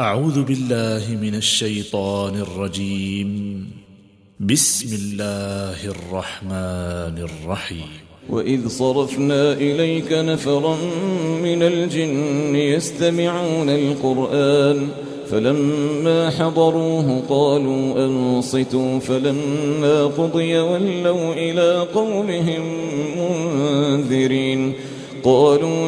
أعوذ بالله من الشيطان الرجيم. بسم الله الرحمن الرحيم. وإذ صرفنا إليك نفرا من الجن يستمعون القرآن فلما حضروه قالوا أنصتوا فلما قضي ولوا إلى قومهم منذرين. قالوا